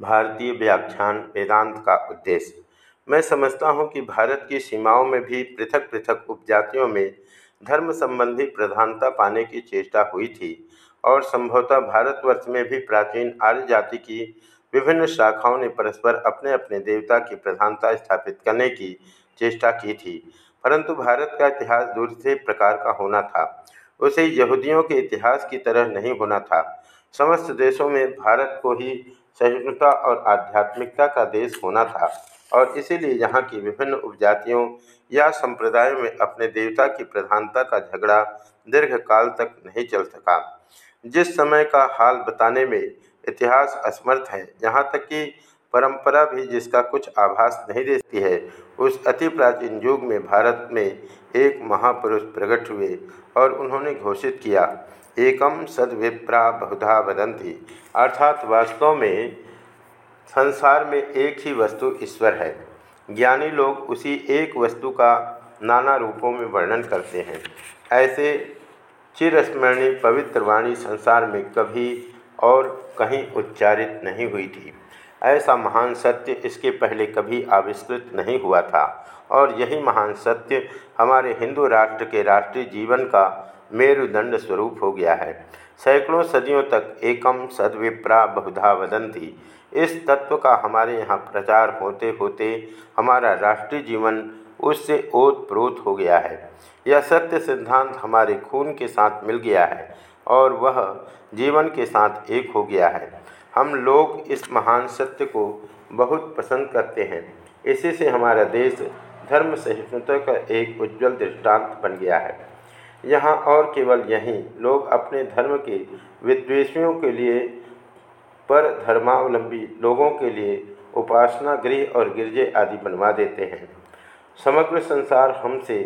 भारतीय व्याख्यान वेदांत का उद्देश्य। मैं समझता हूँ कि भारत की सीमाओं में भी पृथक पृथक उपजातियों में धर्म संबंधी प्रधानता पाने की चेष्टा हुई थी और संभवतः भारतवर्ष में भी प्राचीन आर्य जाति की विभिन्न शाखाओं ने परस्पर अपने अपने देवता की प्रधानता स्थापित करने की चेष्टा की थी, परंतु भारत का इतिहास दूसरे प्रकार का होना था। उसे यहूदियों के इतिहास की तरह नहीं होना था। समस्त देशों में भारत को ही सहिष्णुता और आध्यात्मिकता का देश होना था और इसीलिए यहाँ की विभिन्न उपजातियों या संप्रदायों में अपने देवता की प्रधानता का झगड़ा दीर्घकाल तक नहीं चल सका। जिस समय का हाल बताने में इतिहास असमर्थ है, यहाँ तक कि परंपरा भी जिसका कुछ आभास नहीं देती है, उस अति प्राचीन युग में भारत में एक महापुरुष प्रकट हुए और उन्होंने घोषित किया। एकम सद्विप्रा बहुधा वदंती अर्थात वास्तव में संसार में एक ही वस्तु ईश्वर है। ज्ञानी लोग उसी एक वस्तु का नाना रूपों में वर्णन करते हैं। ऐसे चिरस्मरणीय पवित्र वाणी संसार में कभी और कहीं उच्चारित नहीं हुई थी। ऐसा महान सत्य इसके पहले कभी आविष्कृत नहीं हुआ था। और यही महान सत्य हमारे हिंदू राष्ट्र के राष्ट्रीय जीवन का मेरुदंड स्वरूप हो गया है। सैकड़ों सदियों तक एकम सद्विप्रा बहुधा वदंती। इस तत्व का हमारे यहाँ प्रचार होते होते हमारा राष्ट्रीय जीवन उससे ओत प्रोत हो गया है। यह सत्य सिद्धांत हमारे खून के साथ मिल गया है और वह जीवन के साथ एक हो गया है। हम लोग इस महान सत्य को बहुत पसंद करते हैं। इसी से हमारा देश धर्म सहिष्णुता का एक उज्जवल दृष्टांत बन गया है। यहाँ और केवल यहीं। लोग अपने धर्म के विद्वेषियों के लिए पर धर्मावलंबी लोगों के लिए उपासना गृह और गिरजे आदि बनवा देते हैं। समग्र संसार हमसे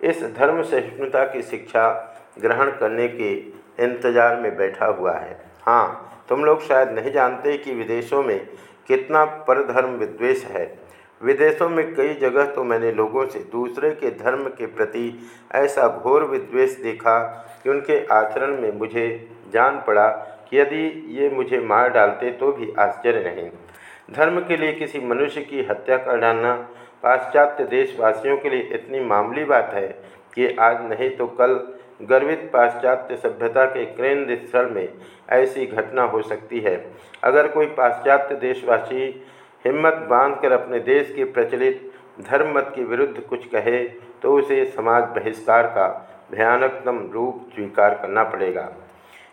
इस धर्म सहिष्णुता की शिक्षा ग्रहण करने के इंतज़ार में बैठा हुआ है। हाँ तुम लोग शायद नहीं जानते कि विदेशों में कितना परधर्म विद्वेष है। विदेशों में कई जगह तो मैंने लोगों से दूसरे के धर्म के प्रति ऐसा घोर विद्वेष देखा कि उनके आचरण में मुझे जान पड़ा कि यदि ये मुझे मार डालते तो भी आश्चर्य नहीं धर्म के लिए किसी मनुष्य की हत्या कर डालना पाश्चात्य देशवासियों के लिए इतनी मामूली बात है कि आज नहीं तो कल गर्वित पाश्चात्य सभ्यता के केंद्र स्थल में ऐसी घटना हो सकती है। अगर कोई पाश्चात्य देशवासी हिम्मत बांधकर अपने देश के प्रचलित धर्म मत के विरुद्ध कुछ कहे तो उसे समाज बहिष्कार का भयानकतम रूप स्वीकार करना पड़ेगा।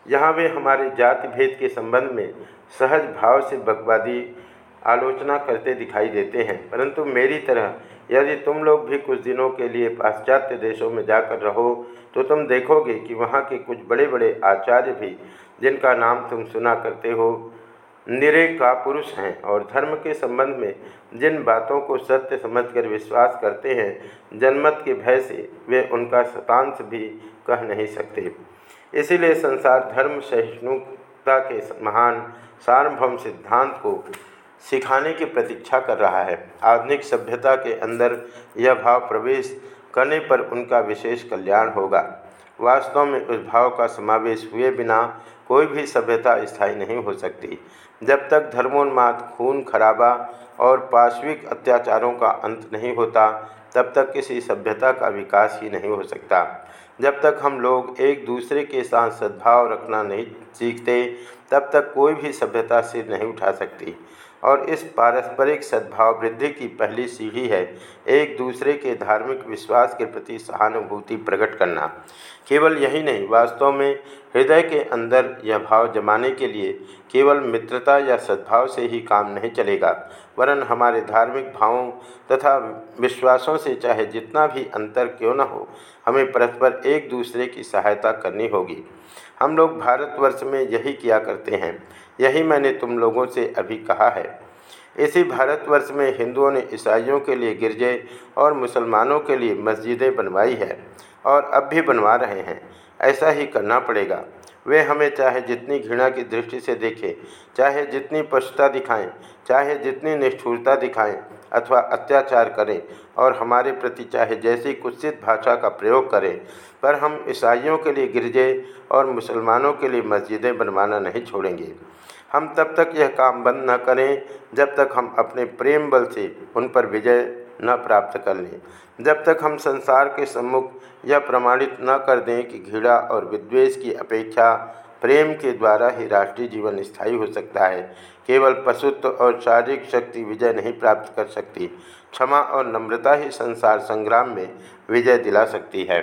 यहाँ वे हमारे जाति भेद के संबंध में सहज भाव से बकवादी आलोचना करते दिखाई देते हैं। परंतु मेरी तरह, यदि तुम लोग भी कुछ दिनों के लिए पाश्चात्य देशों में जाकर रहो तो तुम देखोगे कि वहाँ के कुछ बड़े बड़े आचार्य भी, जिनका नाम तुम सुना करते हो निरे का पुरुष हैं और धर्म के संबंध में जिन बातों को सत्य समझकर विश्वास करते हैं, जनमत के भय से वे उनका शतांश भी कह नहीं सकते। इसीलिए संसार धर्म सहिष्णुता के महान सार्वभौम सिद्धांत को सिखाने की प्रतीक्षा कर रहा है। आधुनिक सभ्यता के अंदर यह भाव प्रवेश करने पर उनका विशेष कल्याण होगा। वास्तव में उस भाव का समावेश हुए बिना कोई भी सभ्यता स्थायी नहीं हो सकती। जब तक धर्मोन्माद खून खराबा और पाश्विक अत्याचारों का अंत नहीं होता, तब तक किसी सभ्यता का विकास ही नहीं हो सकता। जब तक हम लोग एक दूसरे के साथ सद्भाव रखना नहीं सीखते, तब तक कोई भी सभ्यता सिर नहीं उठा सकती। और इस पारस्परिक सद्भाव वृद्धि की पहली सीढ़ी है एक दूसरे के धार्मिक विश्वास के प्रति सहानुभूति प्रकट करना। केवल यही नहीं, वास्तव में हृदय के अंदर यह भाव जमाने के लिए केवल मित्रता या सद्भाव से ही काम नहीं चलेगा, वरन हमारे धार्मिक भावों तथा विश्वासों से चाहे जितना भी अंतर क्यों न हो, हमें परस्पर एक दूसरे की सहायता करनी होगी। हम लोग भारतवर्ष में यही किया करते हैं, यही मैंने तुम लोगों से अभी कहा है। इसी भारतवर्ष में हिंदुओं ने ईसाइयों के लिए गिरजे और मुसलमानों के लिए मस्जिदें बनवाई है और अब भी बनवा रहे हैं। ऐसा ही करना पड़ेगा। वे हमें चाहे जितनी घृणा की दृष्टि से देखें, चाहे जितनी पशुता दिखाएँ, चाहे जितनी निष्ठुरता दिखाएँ अथवा अत्याचार करें और हमारे प्रति चाहे जैसी कुत्सित भाषा का प्रयोग करें, पर हम ईसाइयों के लिए गिरजे और मुसलमानों के लिए मस्जिदें बनवाना नहीं छोड़ेंगे। हम तब तक यह काम बंद न करें जब तक हम अपने प्रेम बल से उन पर विजय न प्राप्त कर लें। जब तक हम संसार के सम्मुख यह प्रमाणित न कर दें कि घृणा और विद्वेष की अपेक्षा प्रेम के द्वारा ही राष्ट्रीय जीवन स्थायी हो सकता है, केवल पशुत्व और शारीरिक शक्ति विजय नहीं प्राप्त कर सकती, क्षमा और नम्रता ही संसार संग्राम में विजय दिला सकती है।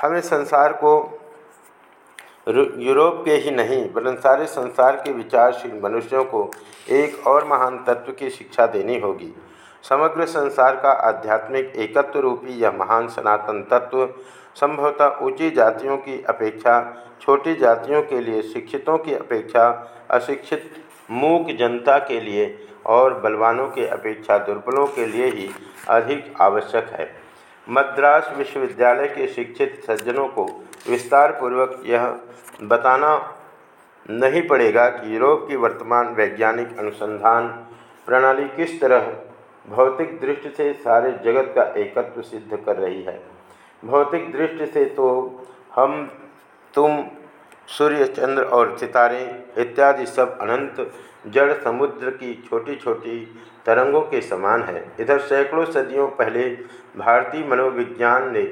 हमें संसार को यूरोप के ही नहीं वरन सारे संसार के विचारशील मनुष्यों को एक और महान तत्व की शिक्षा देनी होगी। समग्र संसार का आध्यात्मिक एकत्व रूपी यह महान सनातन तत्व संभवतः ऊँची जातियों की अपेक्षा, छोटी जातियों के लिए शिक्षितों की अपेक्षा, अशिक्षित मूक जनता के लिए और बलवानों के अपेक्षा दुर्बलों के लिए ही अधिक आवश्यक है। मद्रास विश्वविद्यालय के शिक्षित सज्जनों को विस्तार पूर्वक यह बताना नहीं पड़ेगा कि यूरोप की वर्तमान वैज्ञानिक अनुसंधान प्रणाली किस तरह भौतिक दृष्टि से सारे जगत का एकत्व सिद्ध कर रही है। भौतिक दृष्टि से तो हम, तुम, सूर्य, चंद्र और सितारे इत्यादि सब अनंत जड़ समुद्र की छोटी छोटी तरंगों के समान है। इधर सैकड़ों सदियों पहले भारतीय मनोविज्ञान ने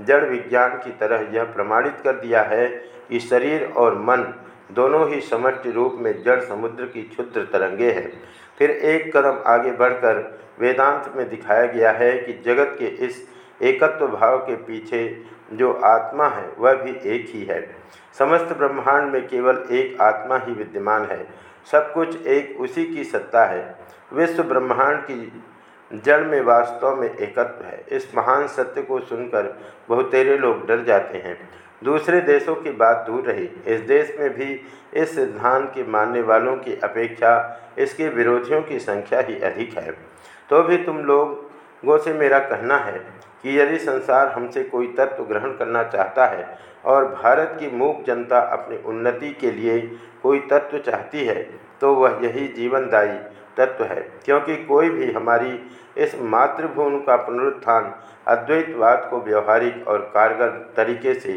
जड़ विज्ञान की तरह यह प्रमाणित कर दिया है कि शरीर और मन दोनों ही समष्टि रूप में जड़ समुद्र की क्षुद्र तरंगे हैं। फिर एक कदम आगे बढ़कर वेदांत में दिखाया गया है कि जगत के इस एकत्व भाव के पीछे जो आत्मा है, वह भी एक ही है। समस्त ब्रह्मांड में केवल एक आत्मा ही विद्यमान है। सब कुछ एक उसी की सत्ता है। विश्व ब्रह्मांड की जड़ में वास्तव में एकत्व है। इस महान सत्य को सुनकर बहुतेरे लोग डर जाते हैं। दूसरे देशों की बात दूर रही। इस देश में भी इस सिद्धांत के मानने वालों की अपेक्षा इसके विरोधियों की संख्या ही अधिक है। तो भी तुम लोगों से मेरा कहना है कि यदि संसार हमसे कोई तत्व ग्रहण करना चाहता है और भारत की मूक जनता अपनी उन्नति के लिए कोई तत्व चाहती है तो वह यही जीवनदायी तत्व है, क्योंकि कोई भी हमारी इस मातृभूमि का पुनरुत्थान अद्वैतवाद को व्यवहारिक और कारगर तरीके से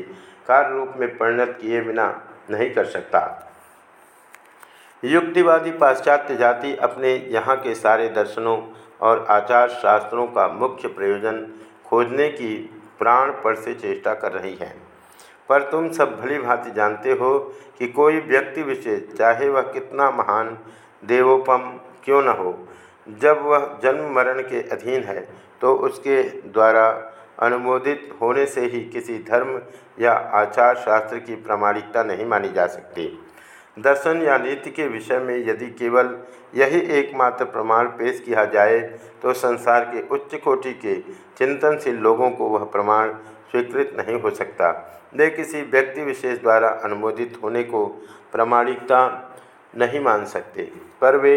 कार्य रूप में परिणत किए बिना नहीं कर सकता। युक्तिवादी पाश्चात्य जाति अपने यहाँ के सारे दर्शनों और आचार शास्त्रों का मुख्य प्रयोजन खोजने की प्राणपण से चेष्टा कर रही है। पर तुम सब भली भांति जानते हो कि कोई व्यक्ति विशेष, चाहे वह कितना महान, देवोपम क्यों न हो? जब वह जन्म मरण के अधीन है तो उसके द्वारा अनुमोदित होने से ही किसी धर्म या आचार शास्त्र की प्रामाणिकता नहीं मानी जा सकती। दर्शन या नीति के विषय में यदि केवल यही एकमात्र प्रमाण पेश किया जाए तो संसार के उच्च कोटि के चिंतनशील लोगों को वह प्रमाण स्वीकृत नहीं हो सकता। वे किसी व्यक्ति विशेष द्वारा अनुमोदित होने को प्रमाणिकता नहीं मान सकते, पर वे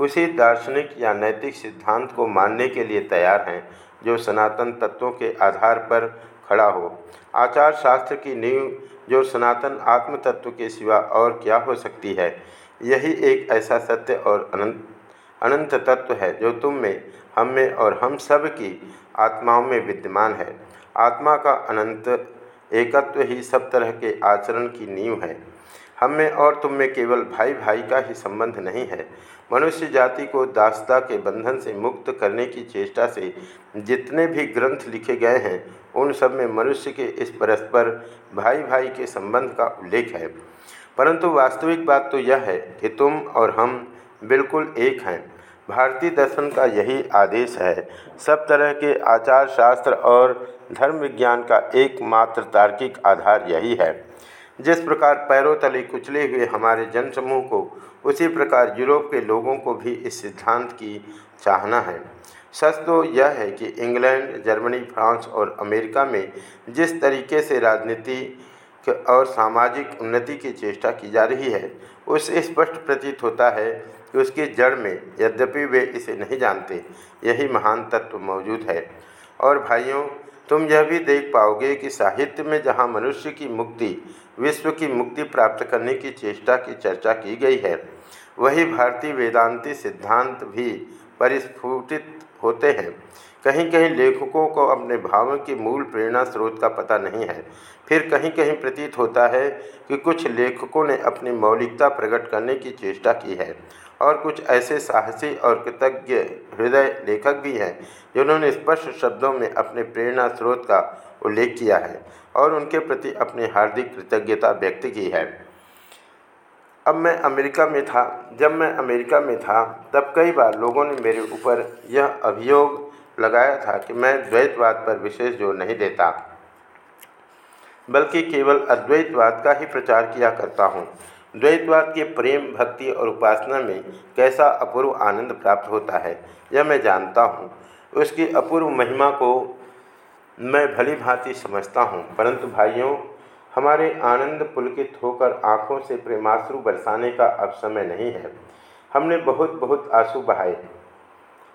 उसी दार्शनिक या नैतिक सिद्धांत को मानने के लिए तैयार हैं, जो सनातन तत्वों के आधार पर खड़ा हो। आचार शास्त्र की नींव, जो सनातन आत्म तत्व के सिवा और क्या हो सकती है, यही एक ऐसा सत्य और अनंत अनंत तत्व है, जो तुम में, हम में और हम सब की आत्माओं में विद्यमान है। आत्मा का अनंत, एकत्व ही सब तरह के आचरण की नींव है। हम में और तुम में केवल भाई भाई का ही संबंध नहीं है। मनुष्य जाति को दासता के बंधन से मुक्त करने की चेष्टा से जितने भी ग्रंथ लिखे गए हैं, उन सब में मनुष्य के इस परस्पर भाई भाई के संबंध का उल्लेख है। परंतु वास्तविक बात तो यह है कि तुम और हम बिल्कुल एक हैं। भारतीय दर्शन का यही आदेश है, सब तरह के आचार शास्त्र और धर्म विज्ञान का एकमात्र तार्किक आधार यही है। जिस प्रकार पैरों तले कुचले हुए हमारे जनसमूह को, उसी प्रकार यूरोप के लोगों को भी इस सिद्धांत की चाहना है। सच तो यह है कि इंग्लैंड, जर्मनी, फ्रांस और अमेरिका में जिस तरीके से राजनीति और सामाजिक उन्नति की चेष्टा की जा रही है उससे स्पष्ट प्रतीत होता है कि उसकी जड़ में यद्यपि वे इसे नहीं जानते, यही महान तत्व मौजूद है। और भाइयों तुम यह भी देख पाओगे कि साहित्य में जहाँ मनुष्य की मुक्ति, विश्व की मुक्ति प्राप्त करने की चेष्टा की चर्चा की गई है, वही भारतीय वेदांती सिद्धांत भी परिस्फुटित होते हैं। कहीं कहीं लेखकों को अपने भावों की मूल प्रेरणा स्रोत का पता नहीं है। फिर कहीं कहीं प्रतीत होता है कि कुछ लेखकों ने अपनी मौलिकता प्रकट करने की चेष्टा की है और कुछ ऐसे साहसी और कृतज्ञ हृदय लेखक भी हैं जिन्होंने स्पष्ट शब्दों में अपने प्रेरणा स्रोत का उल्लेख किया है और उनके प्रति अपनी हार्दिक कृतज्ञता व्यक्त की है। अब मैं अमेरिका में था। जब मैं अमेरिका में था, तब कई बार लोगों ने मेरे ऊपर यह अभियोग लगाया था कि मैं द्वैतवाद पर विशेष ज़ोर नहीं देता, बल्कि केवल अद्वैतवाद का ही प्रचार किया करता हूँ। द्वैतवाद के प्रेम, भक्ति और उपासना में कैसा अपूर्व आनंद प्राप्त होता है, यह मैं जानता हूँ। उसकी अपूर्व महिमा को मैं भली भांति समझता हूँ, परंतु भाइयों, हमारे आनंद पुलकित होकर आँखों से प्रेमाश्रु बरसाने का अब समय नहीं है। हमने बहुत बहुत आँसू बहाए।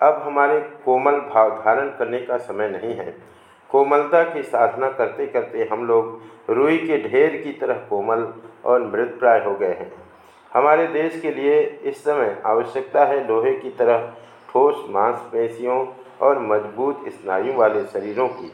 अब हमारे कोमल भाव धारण करने का समय नहीं है। कोमलता की साधना करते करते हम लोग रुई के ढेर की तरह कोमल और मृतप्राय हो गए हैं। हमारे देश के लिए इस समय आवश्यकता है लोहे की तरह ठोस मांसपेशियों और मज़बूत स्नायुओं वाले शरीरों की।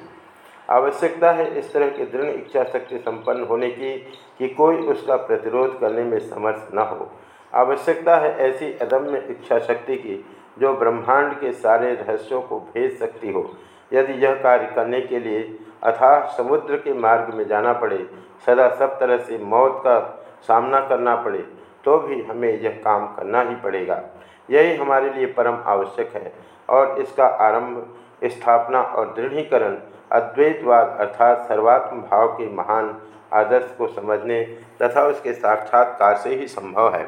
आवश्यकता है इस तरह की दृढ़ इच्छा शक्ति संपन्न होने की कि कोई उसका प्रतिरोध करने में समर्थ न हो। आवश्यकता है ऐसी अदम्य इच्छा शक्ति की जो ब्रह्मांड के सारे रहस्यों को भेज सकती हो। यदि यह कार्य करने के लिए अथाह समुद्र के मार्ग में जाना पड़े, सदा सब तरह से मौत का सामना करना पड़े तो भी हमें यह काम करना ही पड़ेगा। यही हमारे लिए परम आवश्यक है और इसका आरंभ स्थापना और दृढ़ीकरण अद्वैतवाद अर्थात सर्वात्म भाव के महान आदर्श को समझने तथा उसके साक्षात्कार से ही संभव है।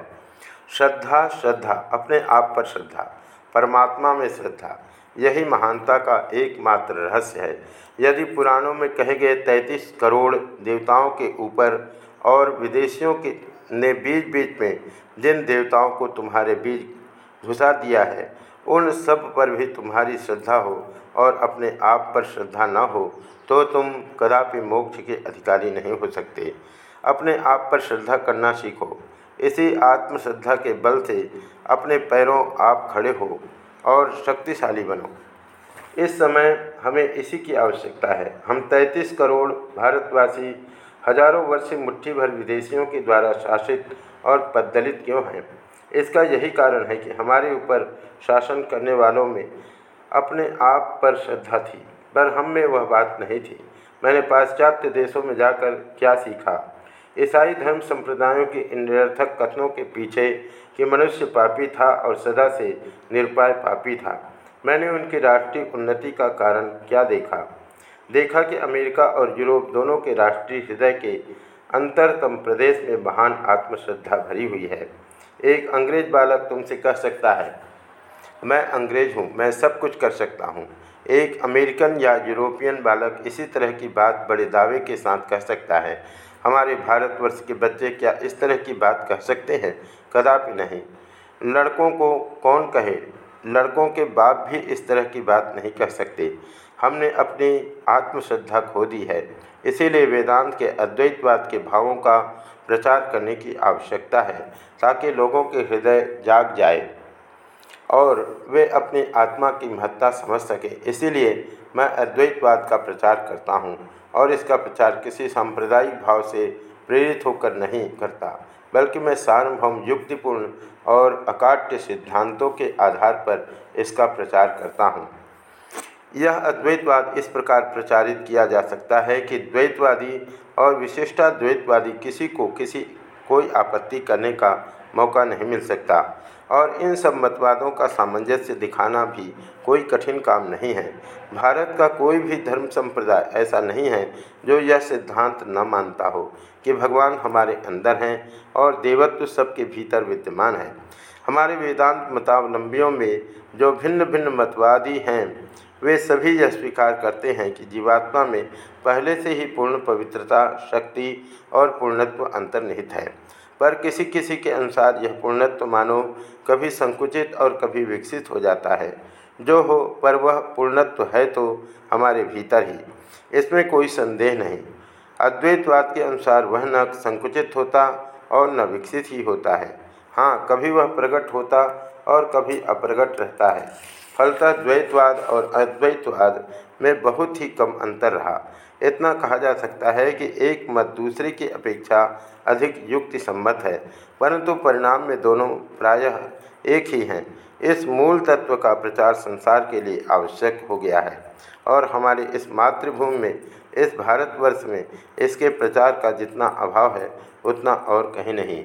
श्रद्धा श्रद्धा, अपने आप पर श्रद्धा। परमात्मा में श्रद्धा। यही महानता का एकमात्र रहस्य है। यदि पुराणों में कहे गए तैंतीस करोड़ देवताओं के ऊपर और विदेशियों के ने बीच बीच में जिन देवताओं को तुम्हारे बीच घुसा दिया है, उन सब पर भी तुम्हारी श्रद्धा हो और अपने आप पर श्रद्धा न हो तो तुम कदापि मोक्ष के अधिकारी नहीं हो सकते। अपने आप पर श्रद्धा करना सीखो। इसी आत्मश्रद्धा के बल से अपने पैरों आप खड़े हो और शक्तिशाली बनो। इस समय हमें इसी की आवश्यकता है। हम 33 करोड़ भारतवासी हज़ारों वर्ष से मुट्ठी भर विदेशियों के द्वारा शासित और पदलित क्यों हैं? इसका यही कारण है कि हमारे ऊपर शासन करने वालों में अपने आप पर श्रद्धा थी, पर हम में वह बात नहीं थी। मैंने पाश्चात्य देशों में जाकर क्या सीखा? ईसाई धर्म संप्रदायों के इन निरर्थक कथनों के पीछे कि मनुष्य पापी था और सदा से निरपाय पापी था। मैंने उनकी राष्ट्रीय उन्नति का कारण क्या देखा? देखा कि अमेरिका और यूरोप दोनों के राष्ट्रीय हृदय के अंतरतम प्रदेश में महान आत्मश्रद्धा भरी हुई है। एक अंग्रेज़ बालक तुमसे कह सकता है, मैं अंग्रेज़ हूँ, मैं सब कुछ कर सकता हूँ। एक अमेरिकन या यूरोपियन बालक इसी तरह की बात बड़े दावे के साथ कह सकता है हमारे भारतवर्ष के बच्चे क्या इस तरह की बात कह सकते हैं? कदापि नहीं। लड़कों को कौन कहे? लड़कों के बाप भी इस तरह की बात नहीं कह सकते। हमने अपनी आत्मश्रद्धा खो दी है। इसीलिए वेदांत के अद्वैतवाद के भावों का प्रचार करने की आवश्यकता है, ताकि लोगों के हृदय जाग जाए और वे अपनी आत्मा की महत्ता समझ सके। इसीलिए मैं अद्वैतवाद का प्रचार करता हूँ। और इसका प्रचार किसी सांप्रदायिक भाव से प्रेरित होकर नहीं करता, बल्कि मैं सार्वभौम युक्तिपूर्ण और अकाट्य सिद्धांतों के आधार पर इसका प्रचार करता हूँ। यह अद्वैतवाद इस प्रकार प्रचारित किया जा सकता है कि द्वैतवादी और विशिष्टाद्वैतवादी किसी को किसी, कोई आपत्ति करने का मौका नहीं मिल सकता। और इन सब मतवादों का सामंजस्य दिखाना भी कोई कठिन काम नहीं है। भारत का कोई भी धर्म संप्रदाय ऐसा नहीं है जो यह सिद्धांत न मानता हो कि भगवान हमारे अंदर हैं और देवत्व सबके भीतर विद्यमान है। हमारे वेदांत मतावलंबियों में जो भिन्न भिन्न मतवादी हैं, वे सभी यह स्वीकार करते हैं कि जीवात्मा में पहले से ही पूर्ण पवित्रता, शक्ति और पूर्णत्व अंतर्निहित है। पर किसी किसी के अनुसार यह पूर्णत्व मानो कभी संकुचित और कभी विकसित हो जाता है। जो हो पर वह पूर्णत्व है तो हमारे भीतर ही। इसमें कोई संदेह नहीं। अद्वैतवाद के अनुसार वह न संकुचित होता और न विकसित ही होता है। हाँ कभी वह प्रकट होता और कभी अप्रगट रहता है। फलतः द्वैतवाद और अद्वैतवाद में बहुत ही कम अंतर रहा। इतना कहा जा सकता है कि एक मत दूसरे की अपेक्षा अधिक युक्ति सम्मत है, परंतु परिणाम में दोनों प्रायः एक ही हैं। इस मूल तत्व का प्रचार संसार के लिए आवश्यक हो गया है, और हमारे इस मातृभूमि में, इस भारतवर्ष में इसके प्रचार का जितना अभाव है, उतना और कहीं नहीं।